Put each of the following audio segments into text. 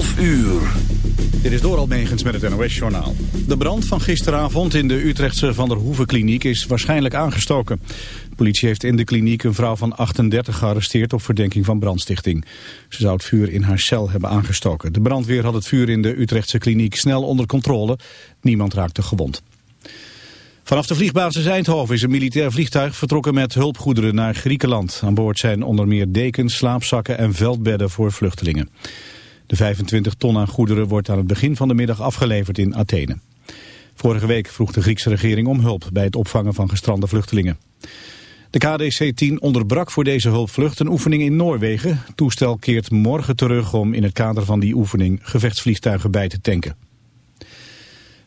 12 uur. Dit is Doral Megens met het NOS-journaal. De brand van gisteravond in de Utrechtse Van der Hoeven-kliniek is waarschijnlijk aangestoken. De politie heeft in de kliniek een vrouw van 38 gearresteerd op verdenking van brandstichting. Ze zou het vuur in haar cel hebben aangestoken. De brandweer had het vuur in de Utrechtse kliniek snel onder controle. Niemand raakte gewond. Vanaf de vliegbasis Eindhoven is een militair vliegtuig vertrokken met hulpgoederen naar Griekenland. Aan boord zijn onder meer dekens, slaapzakken en veldbedden voor vluchtelingen. De 25 ton aan goederen wordt aan het begin van de middag afgeleverd in Athene. Vorige week vroeg de Griekse regering om hulp bij het opvangen van gestrande vluchtelingen. De KDC-10 onderbrak voor deze hulpvlucht een oefening in Noorwegen. Toestel keert morgen terug om in het kader van die oefening gevechtsvliegtuigen bij te tanken.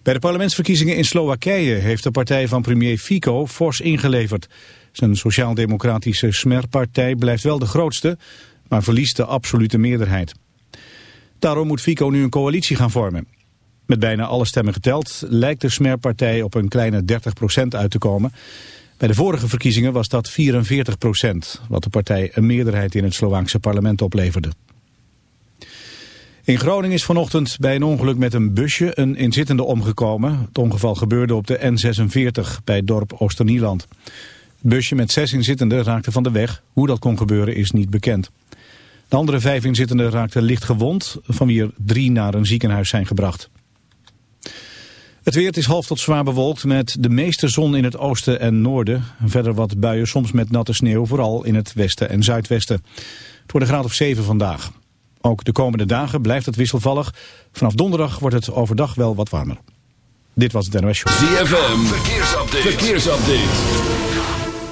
Bij de parlementsverkiezingen in Slowakije heeft de partij van premier Fico fors ingeleverd. Zijn sociaal-democratische Smer-partij blijft wel de grootste, maar verliest de absolute meerderheid. Daarom moet Fico nu een coalitie gaan vormen. Met bijna alle stemmen geteld lijkt de Smer-partij op een kleine 30% uit te komen. Bij de vorige verkiezingen was dat 44%, wat de partij een meerderheid in het Slovaakse parlement opleverde. In Groningen is vanochtend bij een ongeluk met een busje een inzittende omgekomen. Het ongeval gebeurde op de N46 bij het dorp Oosternieland. Het busje met zes inzittenden raakte van de weg. Hoe dat kon gebeuren is niet bekend. De andere vijf inzittenden raakten licht gewond, van wie er drie naar een ziekenhuis zijn gebracht. Het weer is half tot zwaar bewolkt met de meeste zon in het oosten en noorden. Verder wat buien, soms met natte sneeuw, vooral in het westen en zuidwesten. Het wordt een graad of 7 vandaag. Ook de komende dagen blijft het wisselvallig. Vanaf donderdag wordt het overdag wel wat warmer. Dit was het NOS Show. ZFM, verkeersupdate. verkeersupdate.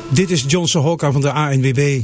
Dit is Johnson Hokka van de ANWB.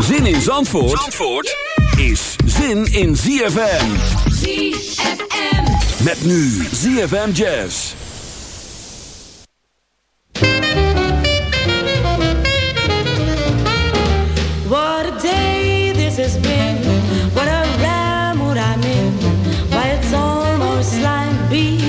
Zin in Zandvoort, Zandvoort is zin in ZFM. ZFM. Met nu ZFM Jazz. What a day this has been. What a rare mood I'm in. Why, it's almost like being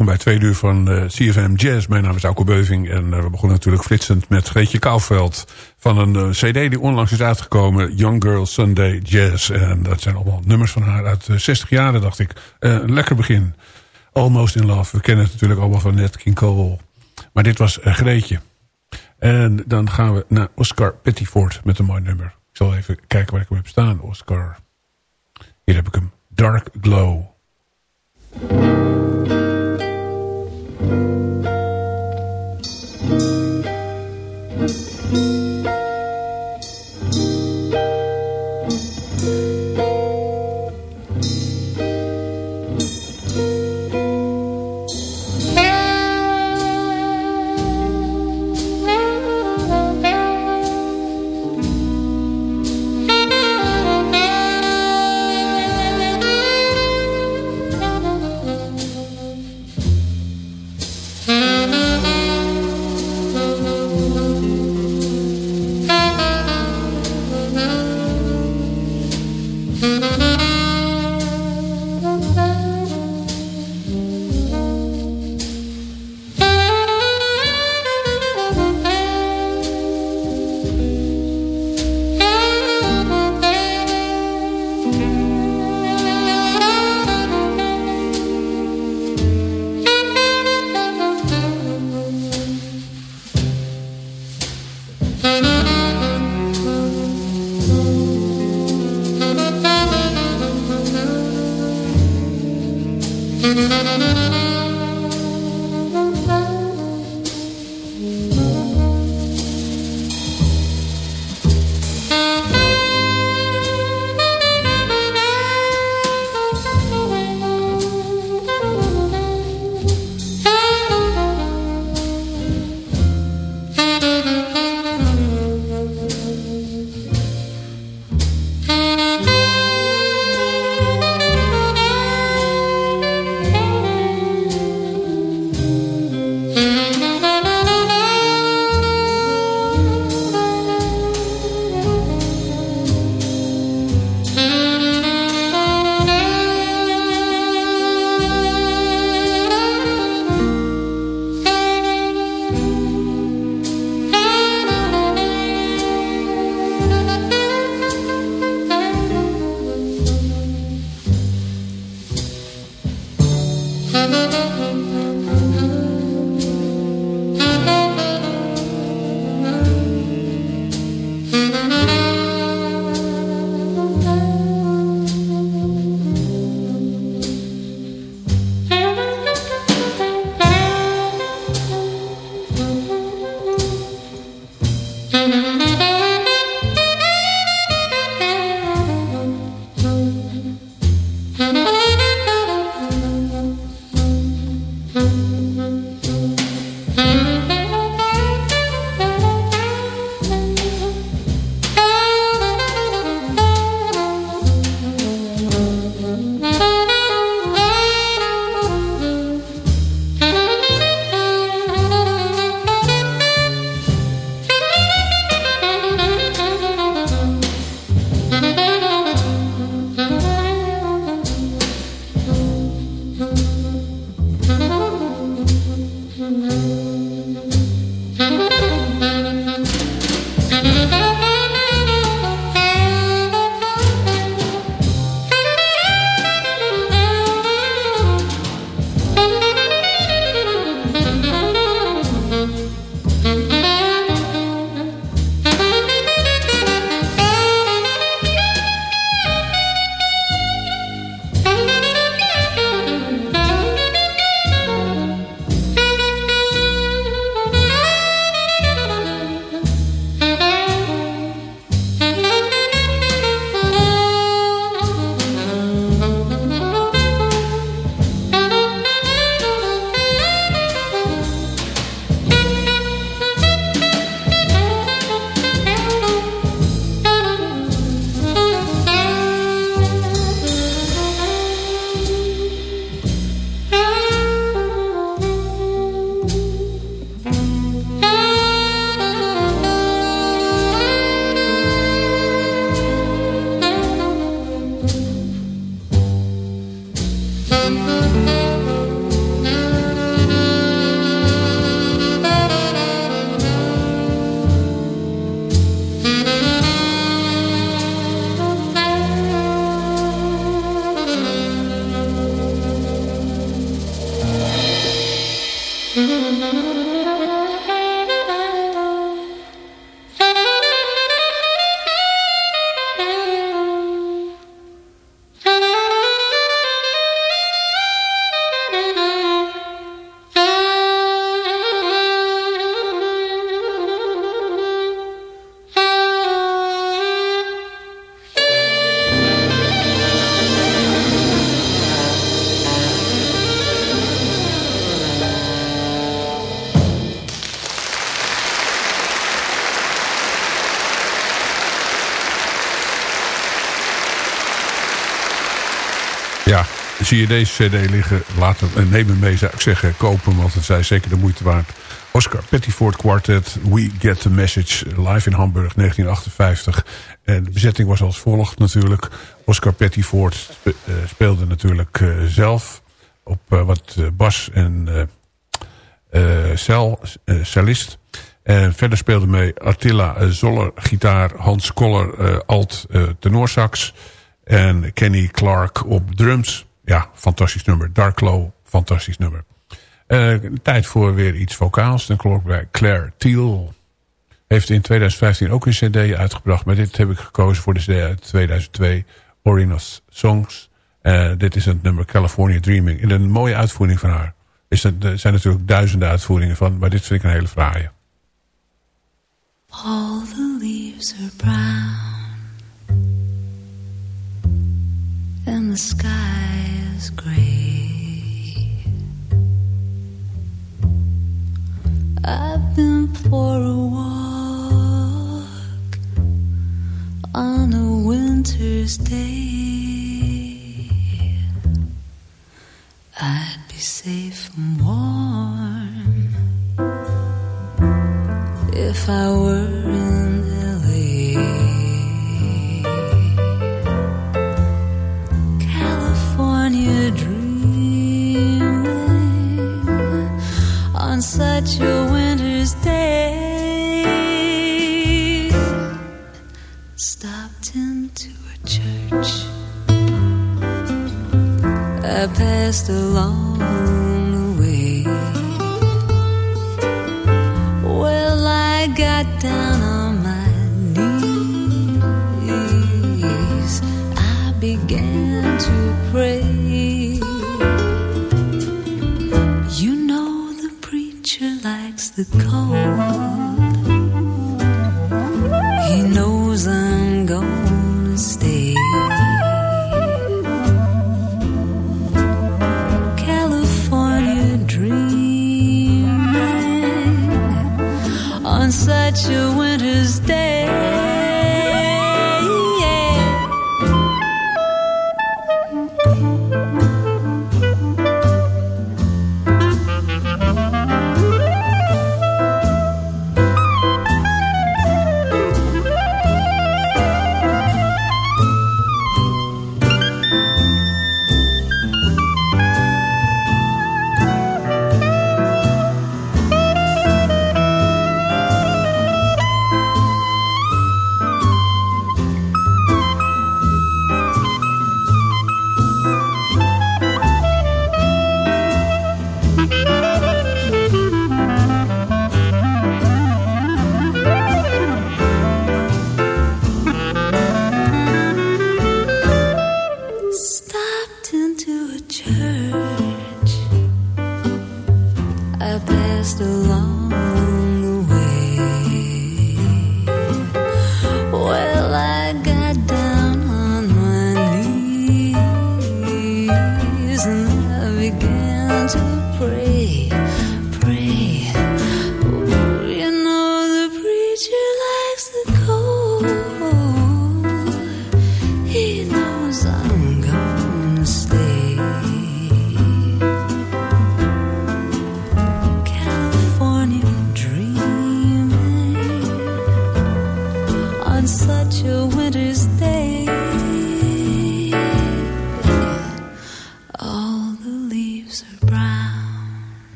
welkom bij twee uur van eh, CFM Jazz. Mijn naam is Auke Beuving en eh, we begonnen natuurlijk flitsend met Greetje Kouwveld... van een eh, cd die onlangs is uitgekomen, Young Girl Sunday Jazz. En dat zijn allemaal nummers van haar uit 60 jaren, dacht ik. lekker begin. Almost in Love, we kennen het natuurlijk allemaal van Nat King Cole. Maar dit was Greetje. En dan gaan we naar Oscar Pettiford met een mooi nummer. Ik zal even kijken waar ik hem heb staan, Oscar. Hier heb ik hem, Dark Glow. Ja, MUZIEK zie je deze cd liggen, laat hem, neem hem mee zou ik zeggen. Koop hem, want het zijn zeker de moeite waard. Oscar Pettiford Quartet, We Get The Message, live in Hamburg 1958. En de bezetting was als volgt natuurlijk. Oscar Pettiford eh, speelde natuurlijk eh, zelf op eh, wat eh, bas en eh, eh, cel, eh, cellist. En verder speelde mee Attila eh, Zoller, gitaar, Hans Koller, eh, alt, eh, tenorsax. En Kenny Clark op drums. Ja, fantastisch nummer. Darklow, fantastisch nummer. Eh, tijd voor weer iets vocaals. Dan klonk bij Claire Thiel. Heeft in 2015 ook een cd uitgebracht. Maar dit heb ik gekozen voor de cd uit 2002. Orinos Songs. Eh, dit is het nummer California Dreaming. In een mooie uitvoering van haar. Is dat, er zijn natuurlijk duizenden uitvoeringen van. Maar dit vind ik een hele fraaie. All the leaves are brown and the sky I've been for a walk on a winter's day. I'd be safe and warm if I were in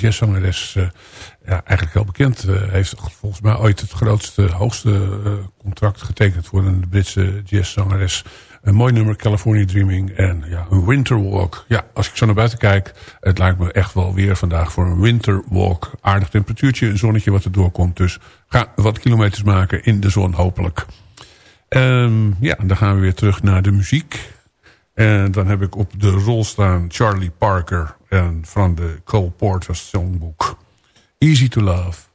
jazzzangeres. eh ja, eigenlijk heel bekend. eh, heeft volgens mij ooit het grootste, hoogste eh, contract getekend voor een Britse jazzzangeres. Een mooi nummer, California Dreaming. En ja, een winterwalk. Ja, als ik zo naar buiten kijk, het lijkt me echt wel weer vandaag voor een winterwalk. Aardig temperatuurtje, een zonnetje wat er doorkomt. Dus ga wat kilometers maken in de zon hopelijk. Ehm, ja, dan gaan we weer terug naar de muziek. En dan heb ik op de rol staan Charlie Parker en van de Cole Porter Songbook. Easy to Love.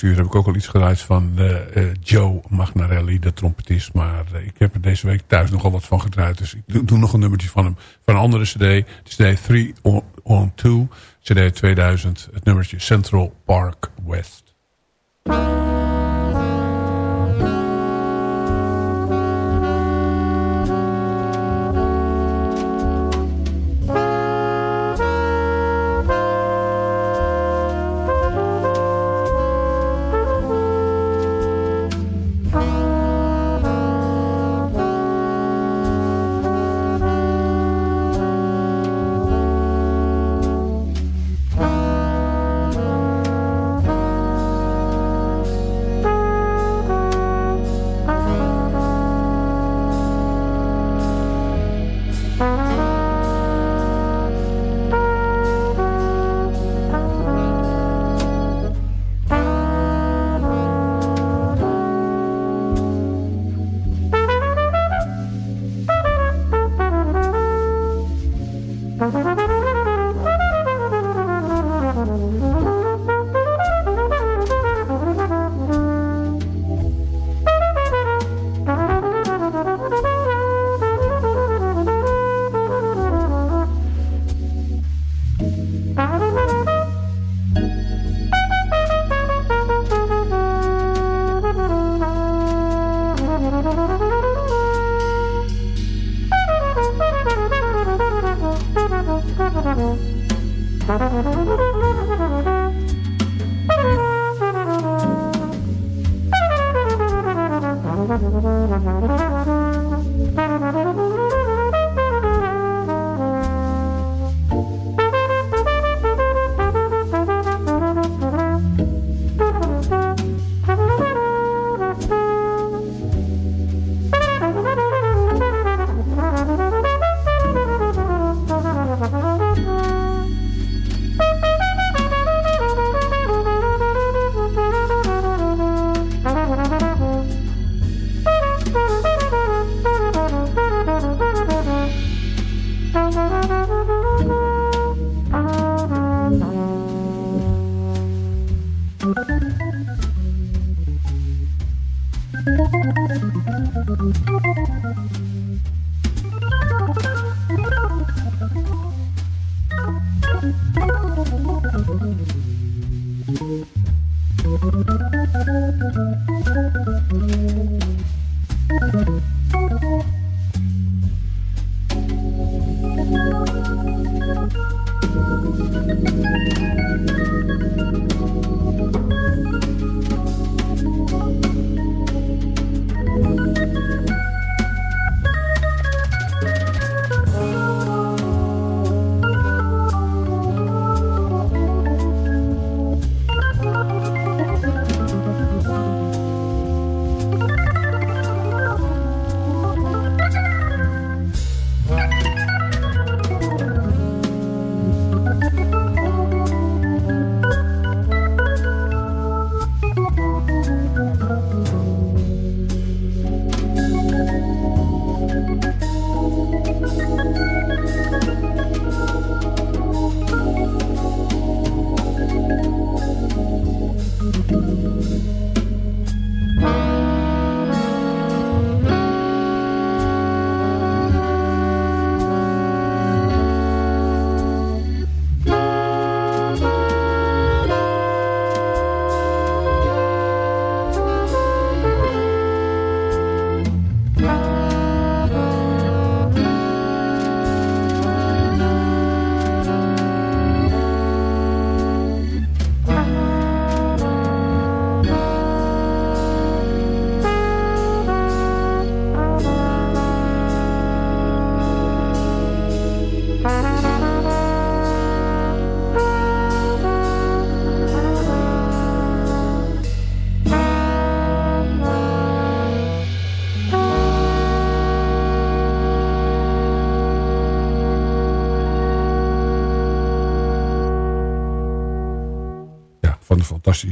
Heb ik ook al iets geluid van eh, eh, Joe Magnarelli, de trompetist. Maar eh, ik heb er deze week thuis nogal wat van gedraaid. Dus ik doe, nog een nummertje van hem. Van een andere cd. De cd 3 on, on 2. cd 2000. Het nummertje Central Park West.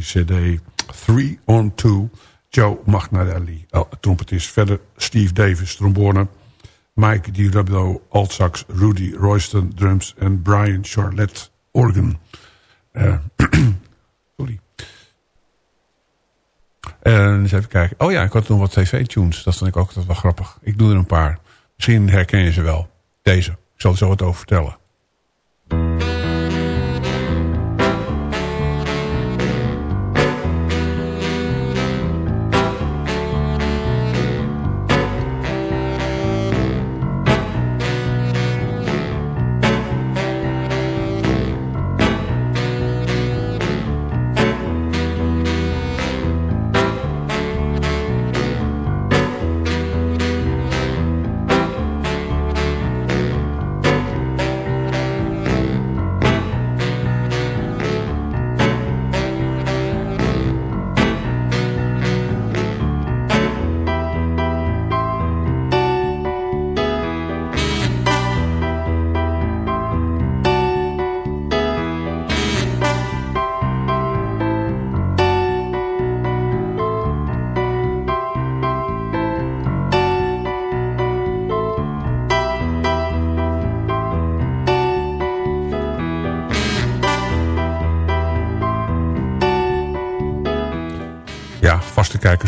Cd 3 on 2. Joe Magnarelli, oh, trompetist. Verder Steve Davis, trombone. Mike DiRabdo, altsax. Rudy Royston, drums. En Brian Charlotte, organ. Eh, sorry. En eens even kijken. Oh ja, ik had nog wat tv-tunes. Dat vond ik ook altijd wel grappig. Ik doe er een paar. Misschien herken je ze wel. Deze. Ik zal er zo wat over vertellen.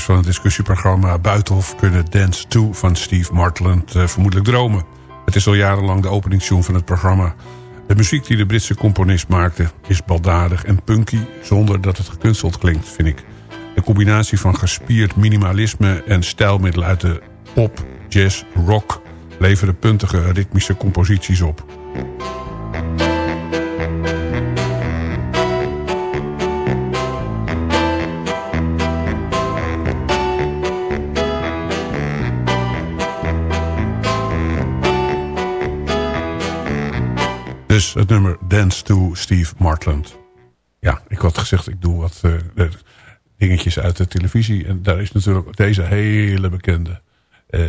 Van het discussieprogramma Buitenhof kunnen Dance 2 van Steve Martland eh, vermoedelijk dromen. Het is al jarenlang de openingstune van het programma. De muziek die de Britse componist maakte is baldadig en punky zonder dat het gekunsteld klinkt, vind ik. De combinatie van gespierd minimalisme en stijlmiddelen uit de pop, jazz, rock leveren puntige ritmische composities op. Het nummer Dance to Steve Martland. Ja, ik had gezegd, ik doe wat eh, dingetjes uit de televisie. En daar is natuurlijk deze hele bekende... Uh,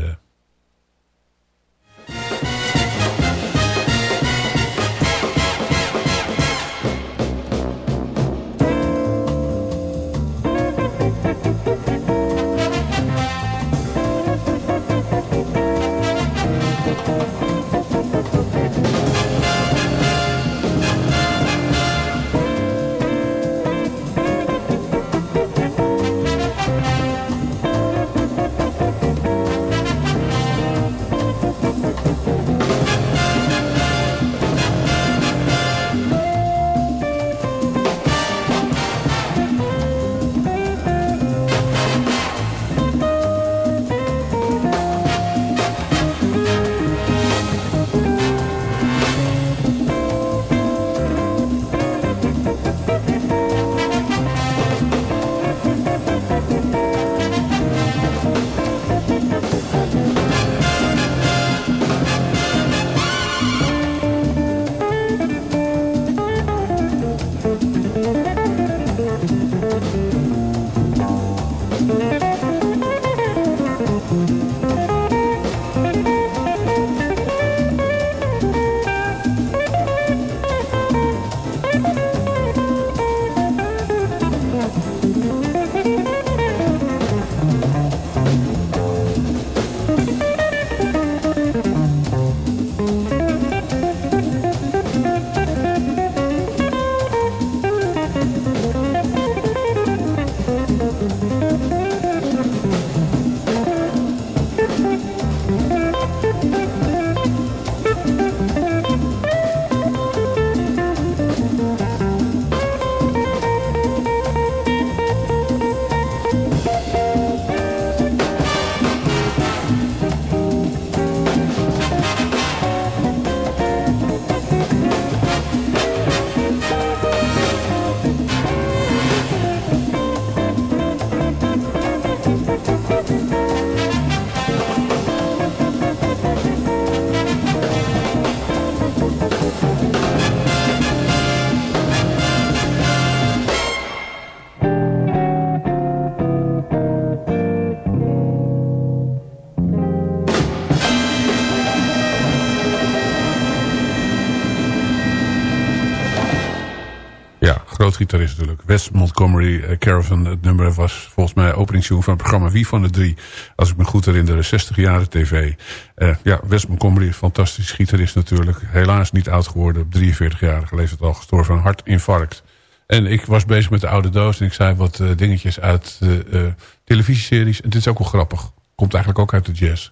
gitarist natuurlijk. Wes Montgomery uh, Caravan. Het nummer was volgens mij openingstune van het programma Wie van de Drie. Als ik me goed herinner, 60 jaren tv. Uh, ja, Wes Montgomery, fantastisch gitarist natuurlijk. Helaas niet oud geworden, op 43-jarige leeftijd al gestorven van hartinfarct. En ik was bezig met de oude doos en ik zei wat uh, dingetjes uit de televisieseries. En dit is ook wel grappig. Komt eigenlijk ook uit de jazz.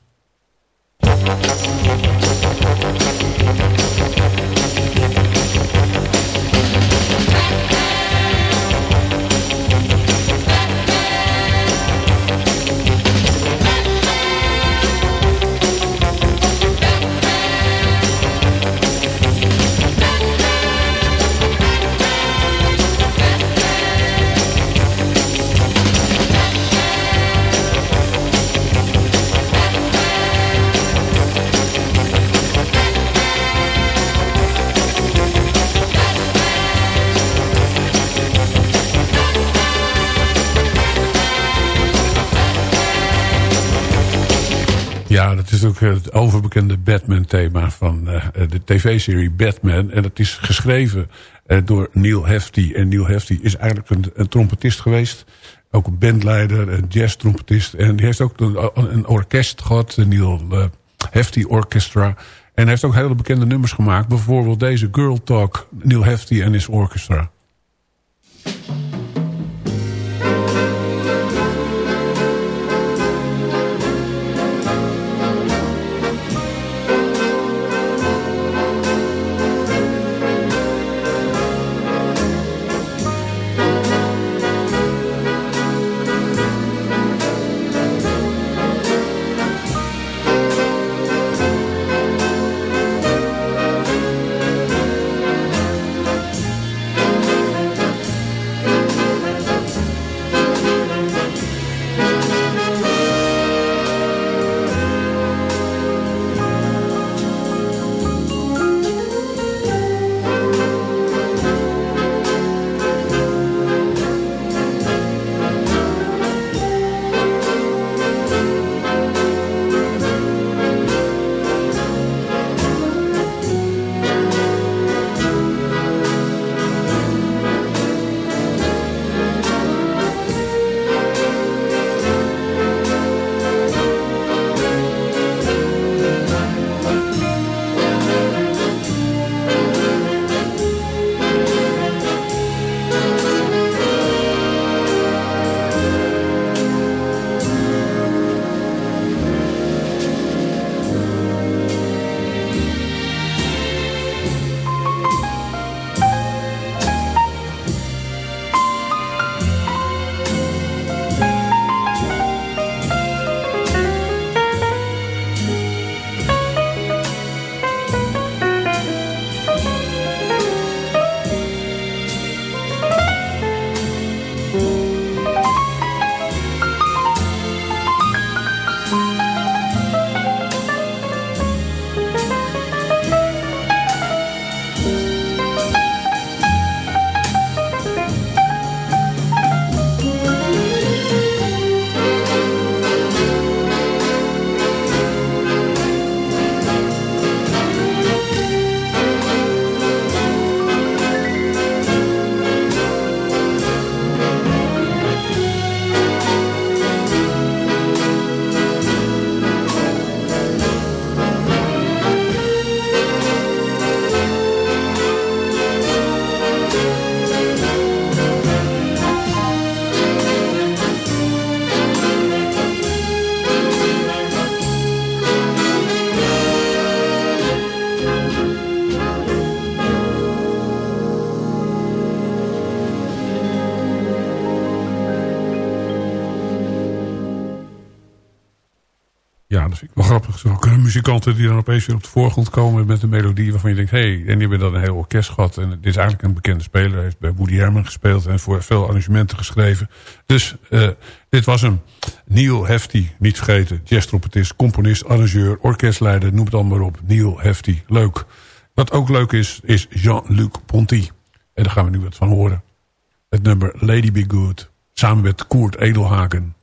Ook het overbekende Batman-thema van uh, de tv-serie Batman. En dat is geschreven uh, door Neil Hefti. En Neil Hefti is eigenlijk een, een trompetist geweest. Ook een bandleider, een jazz-trompetist. En die heeft ook een, een orkest gehad, de Neil uh, Hefti Orchestra. En hij heeft ook hele bekende nummers gemaakt. Bijvoorbeeld deze Girl Talk, Neil Hefti en his orchestra. Muzikanten die dan opeens weer op de voorgrond komen met een melodie waarvan je denkt, hé, hey, en die hebben dan een heel orkest gehad. En dit is eigenlijk een bekende speler. Hij heeft bij Woody Herman gespeeld en voor veel arrangementen geschreven. Dus uh, dit was hem. Neil Hefti, niet vergeten. Jazztrompetist, componist, arrangeur, orkestleider, noem het allemaal op. Neil Hefti, leuk. Wat ook leuk is, is Jean-Luc Ponty. En daar gaan we nu wat van horen. Het nummer Lady Be Good. Samen met Koert Edelhagen.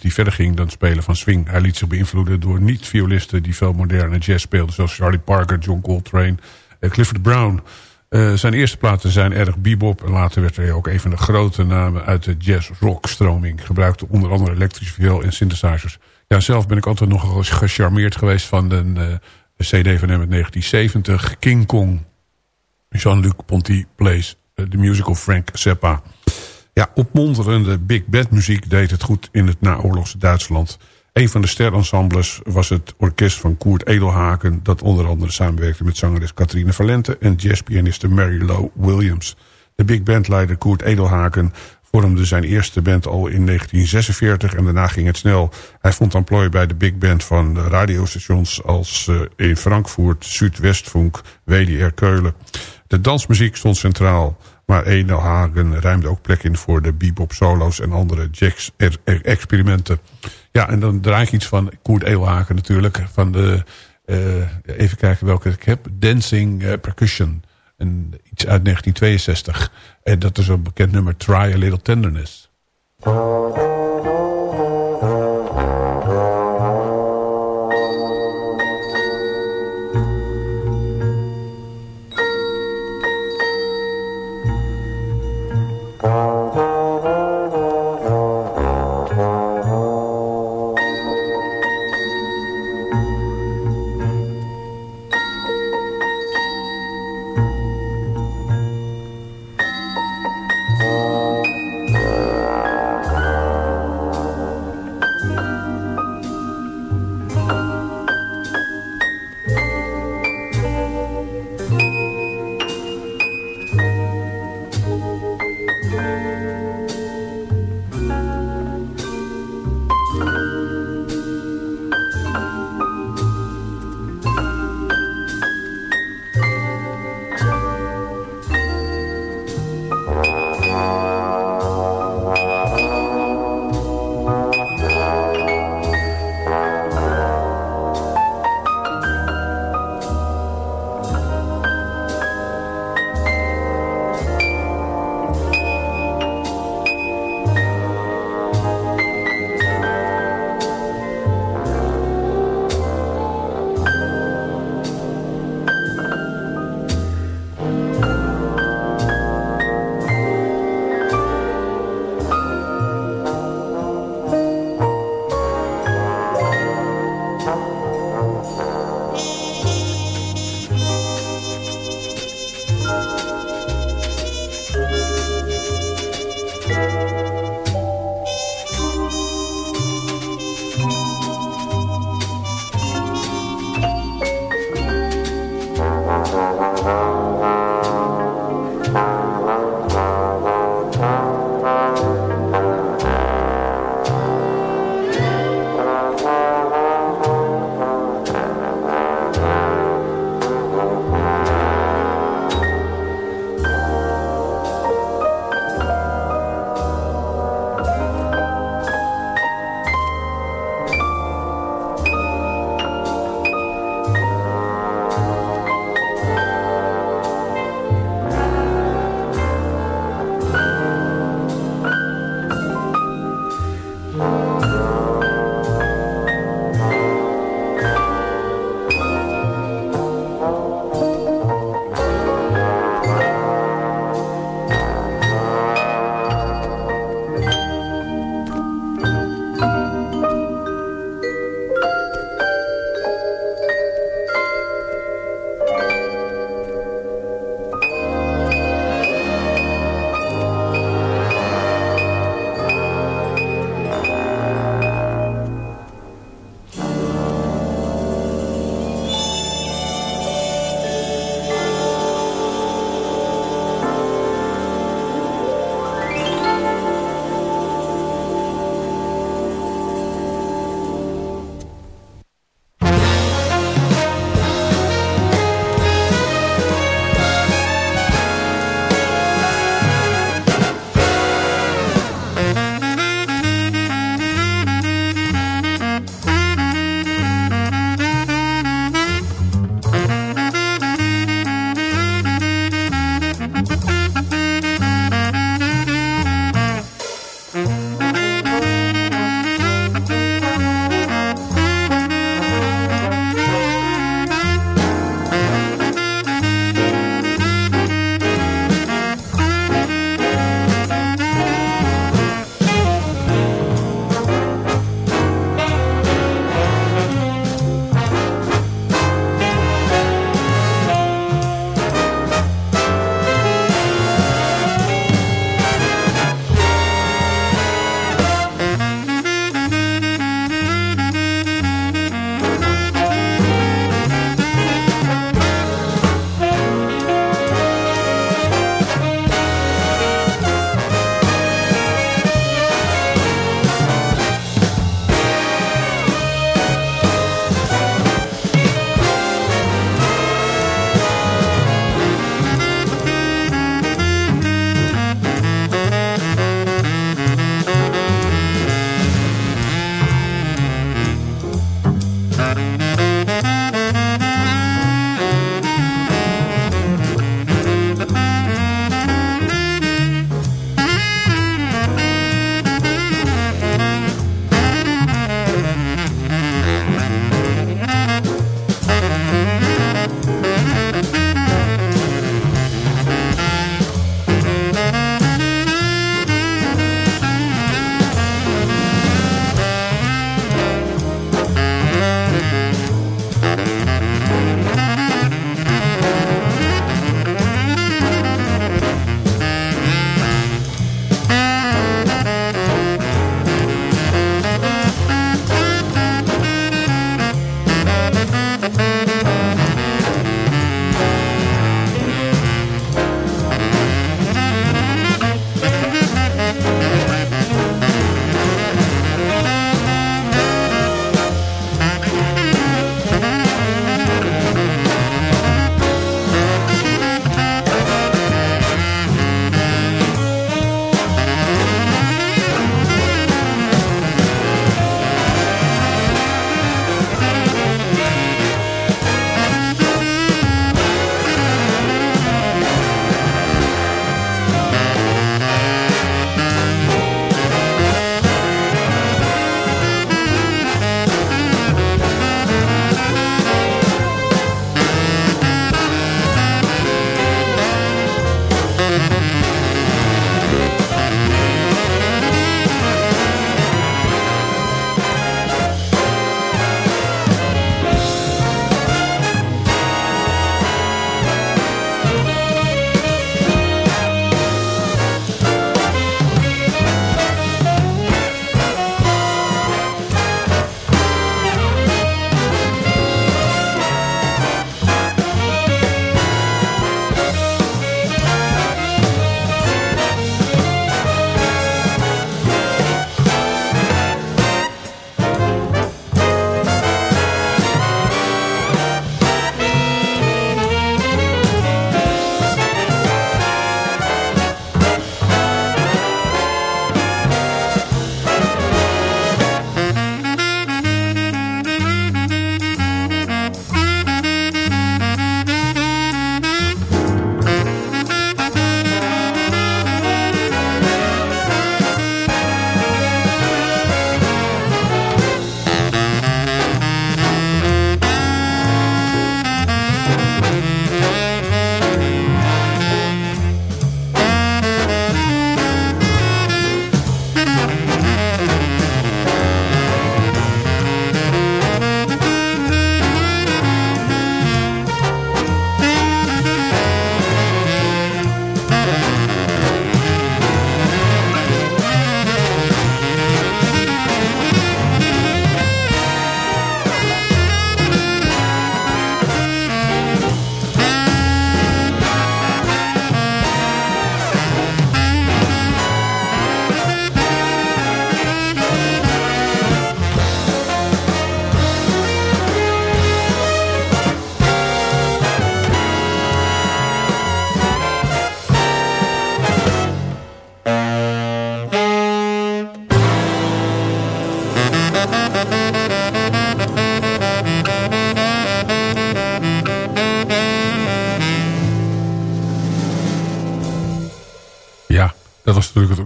Die verder ging dan spelen van swing. Hij liet zich beïnvloeden door niet-violisten die veel moderne jazz speelden. Zoals Charlie Parker, John Coltrane, uh, Clifford Brown. Uh, zijn eerste platen zijn erg bebop. En later werd hij ook een van de grote namen uit de jazz-rock stroming. Gebruikte onder andere elektrische viool en synthesizers. Ja, zelf ben ik altijd nog gecharmeerd geweest van de, uh, de cd van hem uit 1970. King Kong. Jean-Luc Ponty plays the musical Frank Zappa. Ja, opmonterende big band muziek deed het goed in het naoorlogse Duitsland. Een van de sterensembles was het orkest van Koert Edelhaken... dat onder andere samenwerkte met zangeres Catharine Valente... en jazzpianiste Mary Lou Williams. De big bandleider Koert Edelhaken vormde zijn eerste band al in 1946 en daarna ging het snel. Hij vond amplooi bij de big band van radiostations als uh, in Frankfurt, Zuidwestfunk, WDR Keulen. De dansmuziek stond centraal. Maar Edelhagen ruimde ook plek in voor de bebop solo's en andere jazz-experimenten. Ja, en dan draai ik iets van Koert Edelhagen natuurlijk. Van de, uh, even kijken welke ik heb. Dancing uh, Percussion. En iets uit 1962. En dat is een bekend nummer Try a Little Tenderness.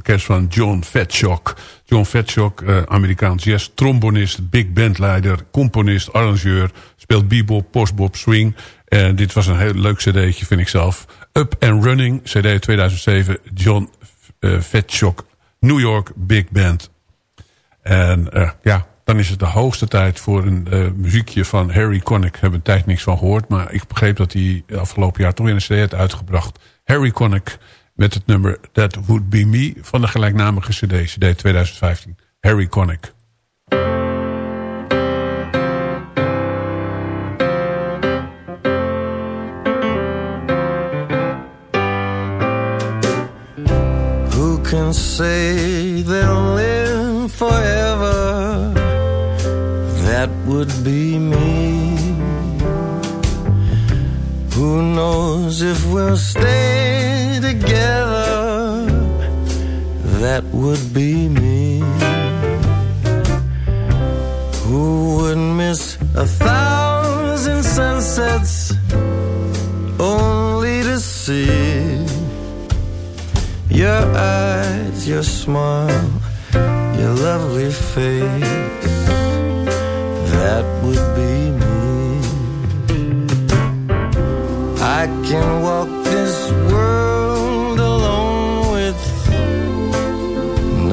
Orkest van John Fetchock. John Fetchock, uh, Amerikaans jazz, trombonist, big bandleider, componist, arrangeur. Speelt bebop, postbop, swing. En dit was een heel leuk cd'tje, vind ik zelf. Up and Running, cd 2007, John uh, New York Big Band. En ja, dan is het de hoogste tijd voor een muziekje van Harry Connick. Ik heb een tijd niks van gehoord, maar ik begreep dat hij afgelopen jaar toch in een cd heeft uitgebracht. Harry Connick met het nummer That Would Be Me van de gelijknamige cd, cd 2015. Harry Connick. Who can say they'll live forever? That would be me. Who knows if we'll stay together? That would be me. Who wouldn't miss a thousand sunsets only to see your eyes, your smile, your lovely face? That would be me. I can walk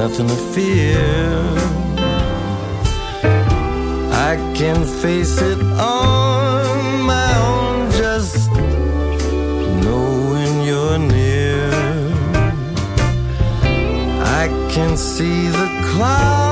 nothing to fear. I can face it on my own, just knowing you're near. I can see the clouds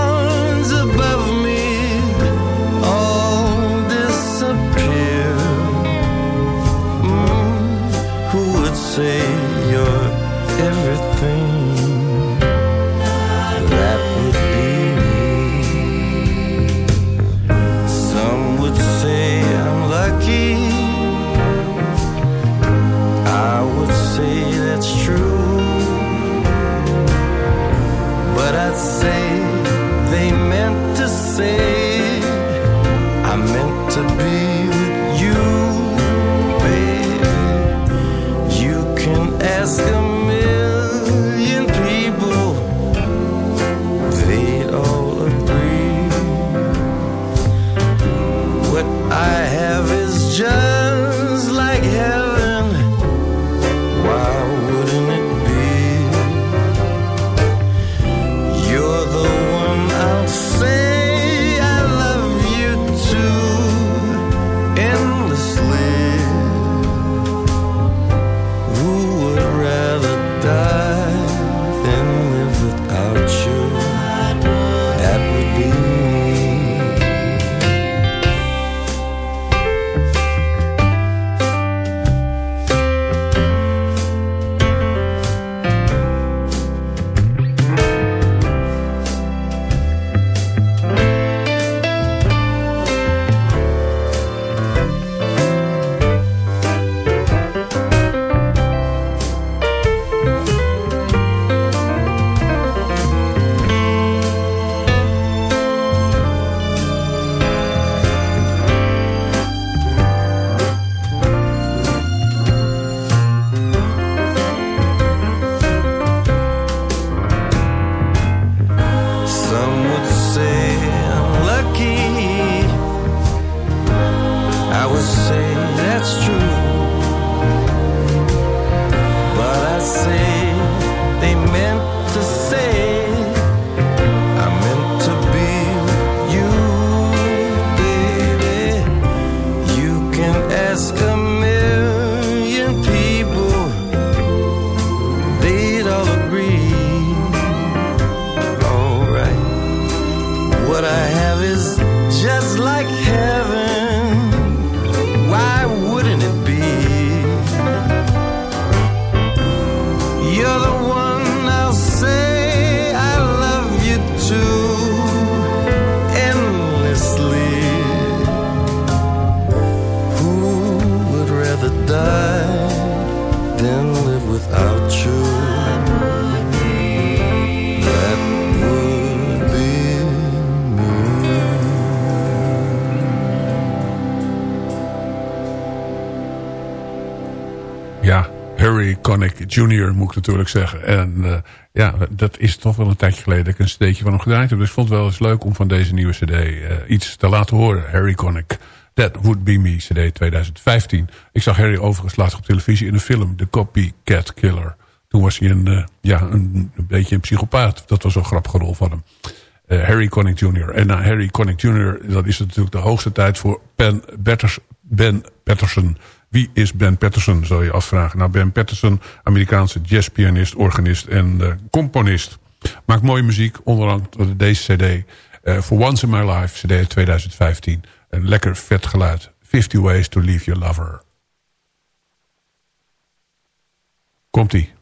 Connick Jr. moet ik natuurlijk zeggen. En eh, ja, dat is toch wel een tijdje geleden dat ik een cd'tje van hem gedraaid heb. Dus ik vond het wel eens leuk om van deze nieuwe cd eh, iets te laten horen. Harry Connick. That Would Be Me, cd 2015. Ik zag Harry overigens laatst op televisie in een film, The Copycat Killer. Toen was hij een, eh, ja, een, beetje een psychopaat. Dat was een grappige rol van hem. Harry Connick Jr. En na Harry Connick Jr. dat is natuurlijk de hoogste tijd voor Ben, Betters, ben Patterson. Wie is Ben Patterson, zou je afvragen. Nou, Ben Patterson, Amerikaanse jazzpianist, organist en eh, componist. Maakt mooie muziek, onder andere deze cd. eh, For Once in My Life, cd 2015. Een lekker vet geluid. 50 Ways to Leave Your Lover. Komt-ie.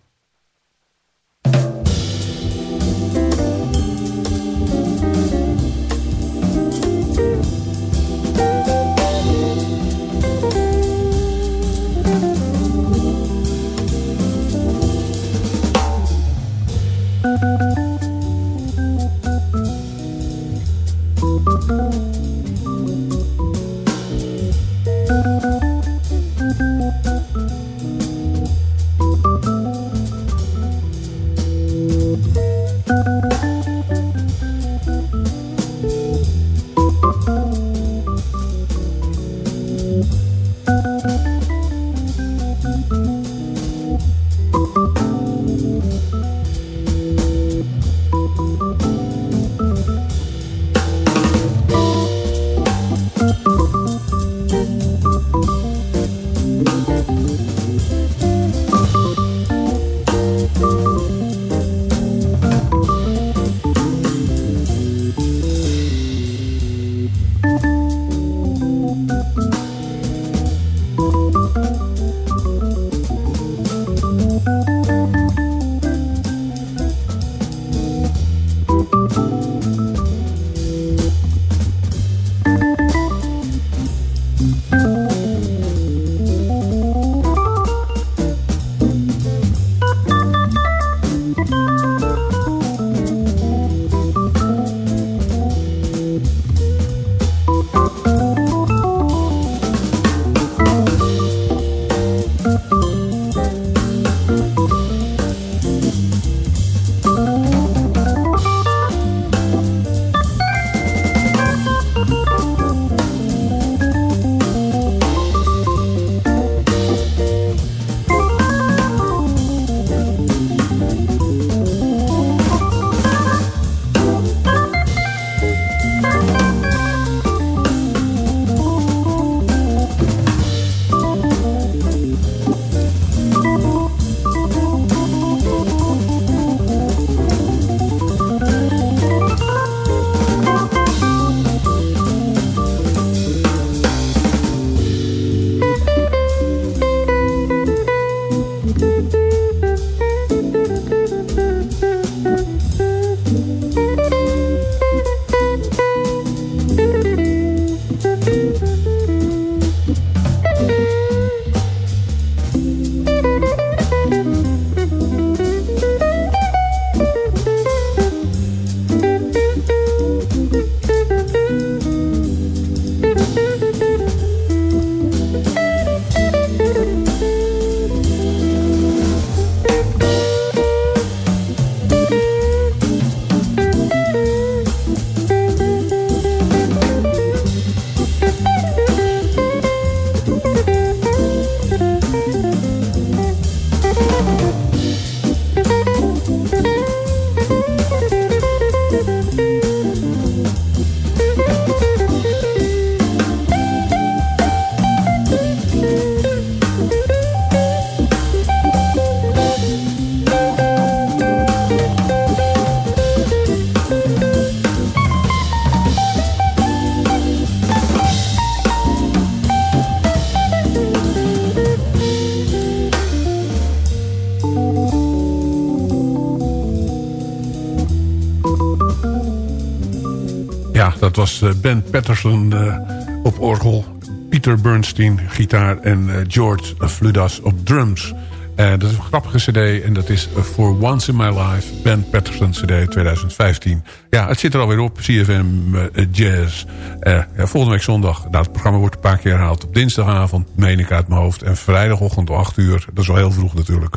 Was eh, Ben Patterson eh, op orgel. Peter Bernstein gitaar en eh, George Fludas op drums. Eh, dat is een grappige cd en dat is For Once in My Life, Ben Patterson cd 2015. Ja, het zit er alweer op, CFM eh, Jazz. Eh, ja, volgende week zondag, nou, het programma wordt een paar keer herhaald op dinsdagavond, meen ik uit mijn hoofd. En vrijdagochtend om 8 uur, dat is wel heel vroeg natuurlijk.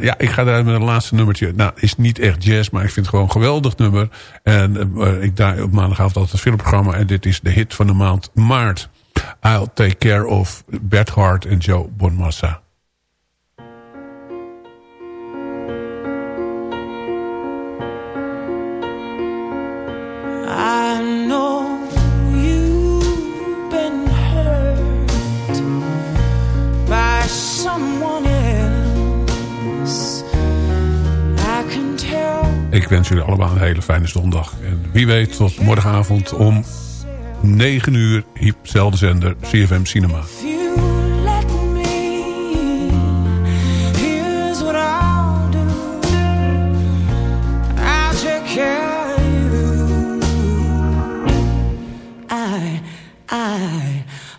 Ja, ik ga eruit met een laatste nummertje. Nou, is niet echt jazz, maar ik vind het gewoon een geweldig nummer. En ik daar op maandagavond altijd een filmprogramma. En dit is de hit van de maand maart. I'll Take Care of Bert Hart en Joe Bonmassa. Wens jullie allemaal een hele fijne zondag. En wie weet tot morgenavond om 9 uur. Hier op dezelfde zender CFM Cinema.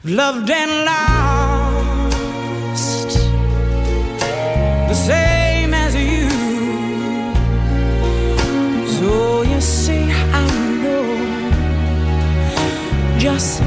You let just